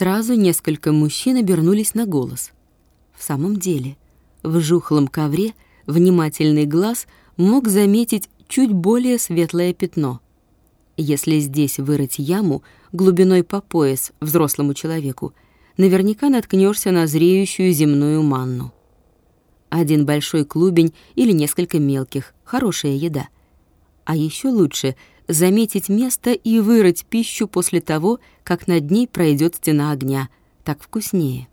Сразу несколько мужчин обернулись на голос. В самом деле, в жухлом ковре внимательный глаз мог заметить чуть более светлое пятно. Если здесь вырыть яму глубиной по пояс взрослому человеку, наверняка наткнешься на зреющую земную манну. Один большой клубень или несколько мелких — хорошая еда. А еще лучше заметить место и вырыть пищу после того, как над ней пройдет стена огня. Так вкуснее.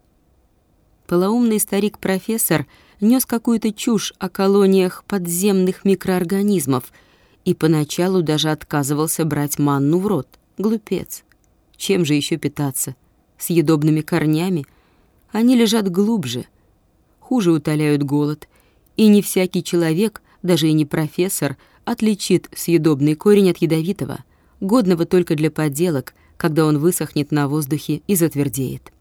Полоумный старик-профессор нес какую-то чушь о колониях подземных микроорганизмов и поначалу даже отказывался брать манну в рот. Глупец. Чем же еще питаться? Съедобными корнями? Они лежат глубже, хуже утоляют голод, и не всякий человек, даже и не профессор, отличит съедобный корень от ядовитого, годного только для поделок, когда он высохнет на воздухе и затвердеет.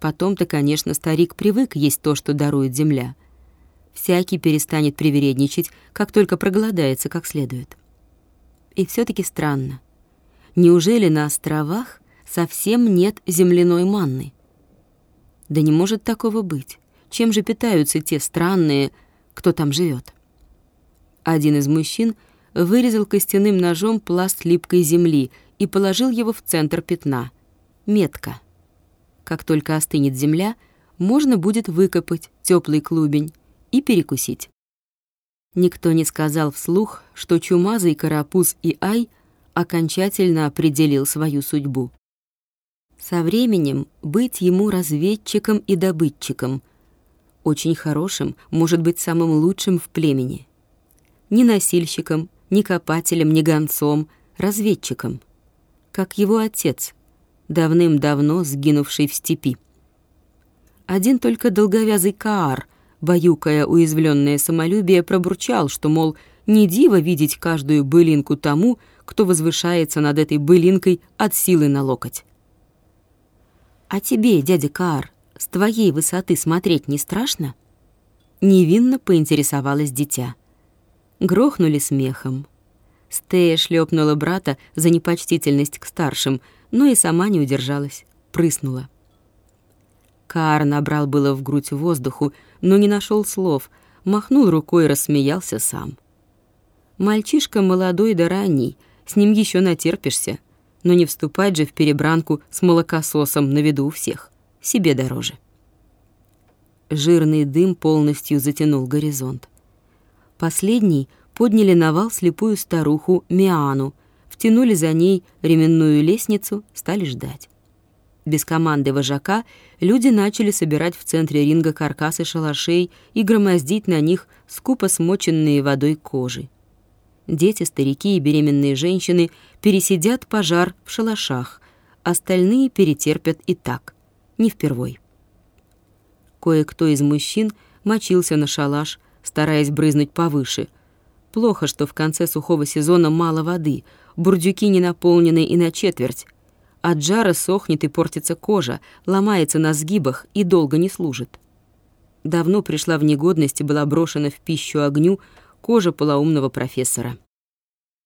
Потом-то, конечно, старик привык есть то, что дарует земля. Всякий перестанет привередничать, как только проголодается как следует. И все таки странно. Неужели на островах совсем нет земляной манны? Да не может такого быть. Чем же питаются те странные, кто там живет? Один из мужчин вырезал костяным ножом пласт липкой земли и положил его в центр пятна. Метка. Как только остынет земля, можно будет выкопать теплый клубень и перекусить. Никто не сказал вслух, что чумазый карапуз и ай окончательно определил свою судьбу. Со временем быть ему разведчиком и добытчиком, очень хорошим, может быть, самым лучшим в племени. Ни носильщиком, ни копателем, ни гонцом, разведчиком. Как его отец, давным-давно сгинувший в степи. Один только долговязый Каар, баюкая уязвленное самолюбие, пробурчал, что, мол, не диво видеть каждую былинку тому, кто возвышается над этой былинкой от силы на локоть. «А тебе, дядя Каар, с твоей высоты смотреть не страшно?» Невинно поинтересовалась дитя. Грохнули смехом. Стея шлепнула брата за непочтительность к старшим, но и сама не удержалась, прыснула. Каар набрал было в грудь воздуху, но не нашел слов, махнул рукой и рассмеялся сам. Мальчишка молодой да ранний, с ним еще натерпишься, но не вступать же в перебранку с молокососом на виду у всех, себе дороже. Жирный дым полностью затянул горизонт. Последний подняли на вал слепую старуху Миану, втянули за ней ременную лестницу, стали ждать. Без команды вожака люди начали собирать в центре ринга каркасы шалашей и громоздить на них скупо смоченные водой кожи. Дети, старики и беременные женщины пересидят пожар в шалашах, остальные перетерпят и так, не впервой. Кое-кто из мужчин мочился на шалаш, стараясь брызнуть повыше. Плохо, что в конце сухого сезона мало воды, бурдюки не наполнены и на четверть. От жара сохнет и портится кожа, ломается на сгибах и долго не служит. Давно пришла в негодность и была брошена в пищу огню кожа полоумного профессора.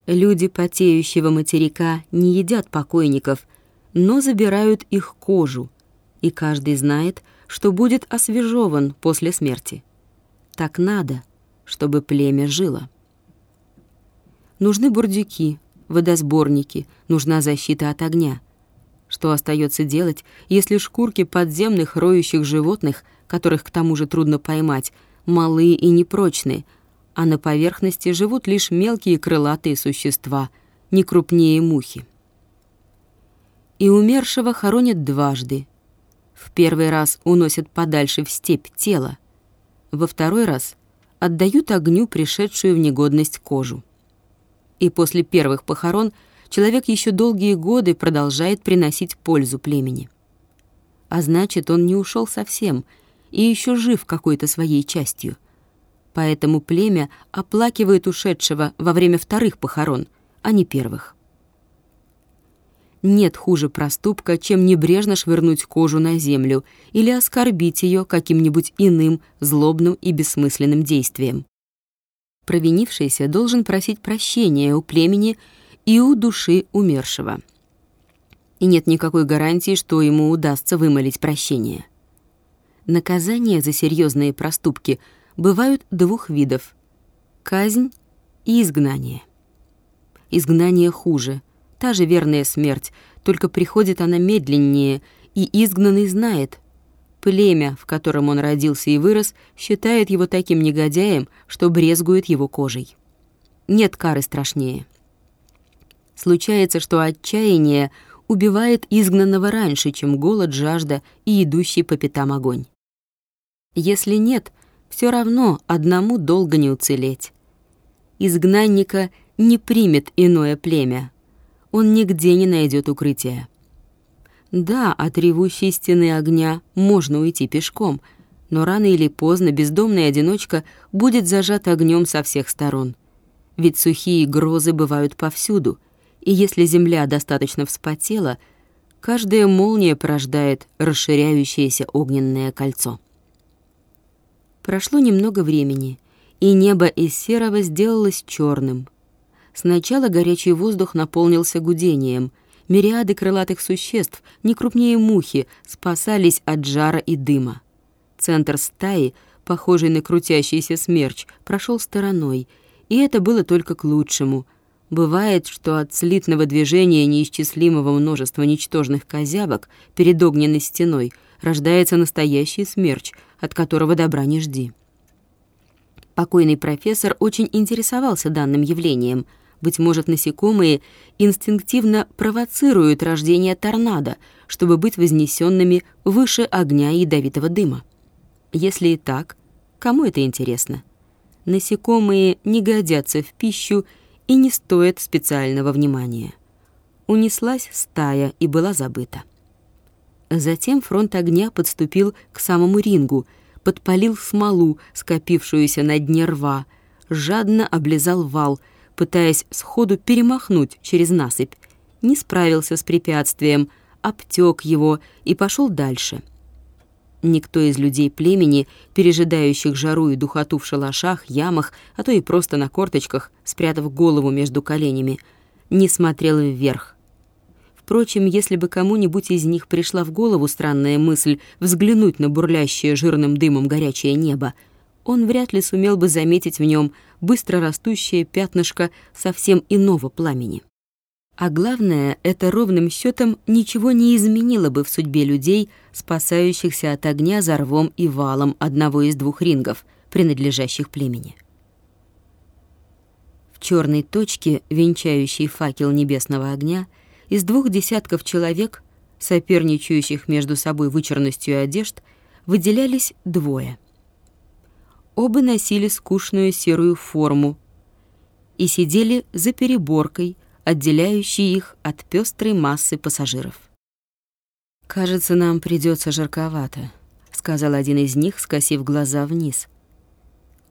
Люди потеющего материка не едят покойников, но забирают их кожу, и каждый знает, что будет освежеван после смерти. Так надо, чтобы племя жило. Нужны бурдюки, водосборники, нужна защита от огня. Что остается делать, если шкурки подземных роющих животных, которых к тому же трудно поймать, малые и непрочные, а на поверхности живут лишь мелкие крылатые существа, не крупнее мухи. И умершего хоронят дважды. В первый раз уносят подальше в степь тело, во второй раз отдают огню пришедшую в негодность кожу. И после первых похорон человек еще долгие годы продолжает приносить пользу племени. А значит, он не ушел совсем и еще жив какой-то своей частью. Поэтому племя оплакивает ушедшего во время вторых похорон, а не первых. Нет хуже проступка, чем небрежно швырнуть кожу на землю или оскорбить ее каким-нибудь иным злобным и бессмысленным действием. Провинившийся должен просить прощения у племени и у души умершего. и нет никакой гарантии, что ему удастся вымолить прощение. Наказания за серьезные проступки бывают двух видов — казнь и изгнание. Изгнание хуже, та же верная смерть, только приходит она медленнее, и изгнанный знает. Племя, в котором он родился и вырос, считает его таким негодяем, что брезгует его кожей. Нет кары страшнее. Случается, что отчаяние убивает изгнанного раньше, чем голод, жажда и идущий по пятам огонь. Если нет, все равно одному долго не уцелеть. Изгнанника не примет иное племя. Он нигде не найдет укрытия. Да, от ревущей стены огня можно уйти пешком, но рано или поздно бездомный одиночка будет зажат огнем со всех сторон. Ведь сухие грозы бывают повсюду, и если земля достаточно вспотела, каждая молния порождает расширяющееся огненное кольцо. Прошло немного времени, и небо из серого сделалось черным. Сначала горячий воздух наполнился гудением — Мириады крылатых существ, не крупнее мухи, спасались от жара и дыма. Центр стаи, похожий на крутящийся смерч, прошел стороной, и это было только к лучшему. Бывает, что от слитного движения неисчислимого множества ничтожных козявок перед огненной стеной рождается настоящий смерч, от которого добра не жди. Покойный профессор очень интересовался данным явлением — быть может, насекомые инстинктивно провоцируют рождение торнадо, чтобы быть вознесенными выше огня и ядовитого дыма. Если и так, кому это интересно? Насекомые не годятся в пищу и не стоят специального внимания. Унеслась стая и была забыта. Затем фронт огня подступил к самому рингу, подпалил смолу, скопившуюся на дне рва, жадно облизал вал — пытаясь сходу перемахнуть через насыпь, не справился с препятствием, обтек его и пошел дальше. Никто из людей племени, пережидающих жару и духоту в шалашах, ямах, а то и просто на корточках, спрятав голову между коленями, не смотрел вверх. Впрочем, если бы кому-нибудь из них пришла в голову странная мысль взглянуть на бурлящее жирным дымом горячее небо, он вряд ли сумел бы заметить в нем быстро растущее пятнышко совсем иного пламени. А главное, это ровным счетом ничего не изменило бы в судьбе людей, спасающихся от огня за рвом и валом одного из двух рингов, принадлежащих племени. В черной точке, венчающей факел небесного огня, из двух десятков человек, соперничающих между собой вычурностью одежд, выделялись двое — Оба носили скучную серую форму и сидели за переборкой, отделяющей их от пестрой массы пассажиров. «Кажется, нам придется жарковато», — сказал один из них, скосив глаза вниз.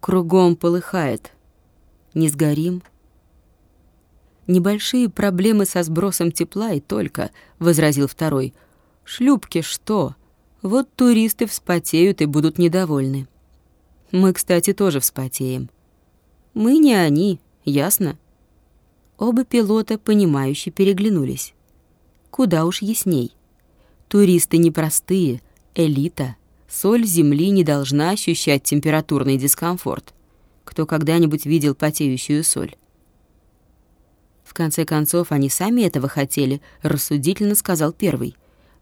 «Кругом полыхает. Не сгорим?» «Небольшие проблемы со сбросом тепла и только», — возразил второй. «Шлюпки что? Вот туристы вспотеют и будут недовольны». Мы, кстати, тоже вспотеем. Мы не они, ясно? Оба пилота, понимающе переглянулись. Куда уж ясней. Туристы непростые, элита. Соль земли не должна ощущать температурный дискомфорт. Кто когда-нибудь видел потеющую соль? В конце концов, они сами этого хотели, рассудительно сказал первый.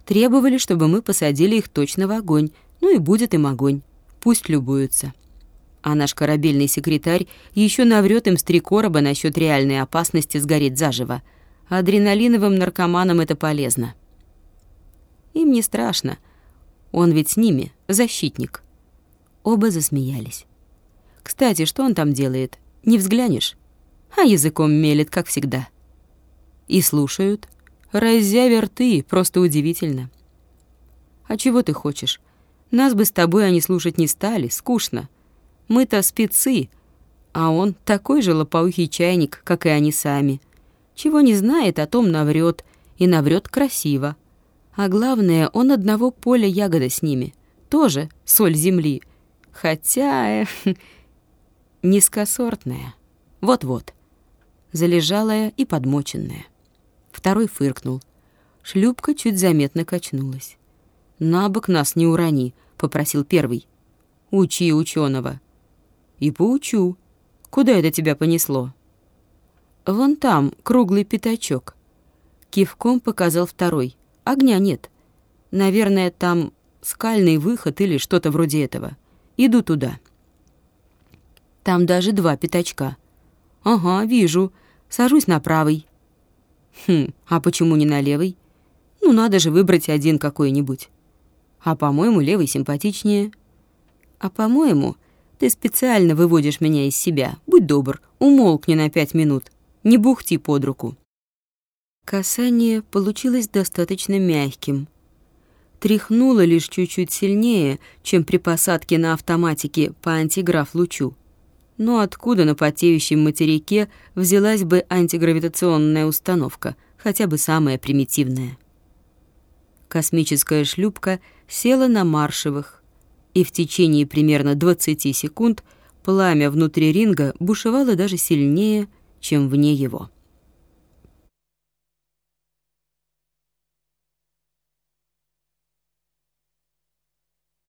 Требовали, чтобы мы посадили их точно в огонь. Ну и будет им огонь. Пусть любуются а наш корабельный секретарь еще наврет им с три короба насчет реальной опасности сгореть заживо. Адреналиновым наркоманам это полезно. Им не страшно. Он ведь с ними, защитник. Оба засмеялись. Кстати, что он там делает? Не взглянешь? А языком мелет, как всегда. И слушают. Раззявя рты, просто удивительно. А чего ты хочешь? Нас бы с тобой они слушать не стали, скучно. Мы-то спецы, а он такой же лопоухий чайник, как и они сами. Чего не знает, о том наврет, и наврет красиво. А главное, он одного поля ягода с ними, тоже соль земли. Хотя... Э, низкосортная. Вот-вот. Залежалая и подмоченная. Второй фыркнул. Шлюпка чуть заметно качнулась. «На бок нас не урони», — попросил первый. «Учи ученого». «И поучу. Куда это тебя понесло?» «Вон там круглый пятачок». Кивком показал второй. «Огня нет. Наверное, там скальный выход или что-то вроде этого. Иду туда». Там даже два пятачка. «Ага, вижу. Сажусь на правый». «Хм, а почему не на левый? Ну, надо же выбрать один какой-нибудь. А, по-моему, левый симпатичнее». «А, по-моему, ты специально выводишь меня из себя. Будь добр, умолкни на пять минут. Не бухти под руку». Касание получилось достаточно мягким. Тряхнуло лишь чуть-чуть сильнее, чем при посадке на автоматике по антиграф-лучу. Но откуда на потеющем материке взялась бы антигравитационная установка, хотя бы самая примитивная? Космическая шлюпка села на маршевых, и в течение примерно 20 секунд пламя внутри ринга бушевало даже сильнее, чем вне его.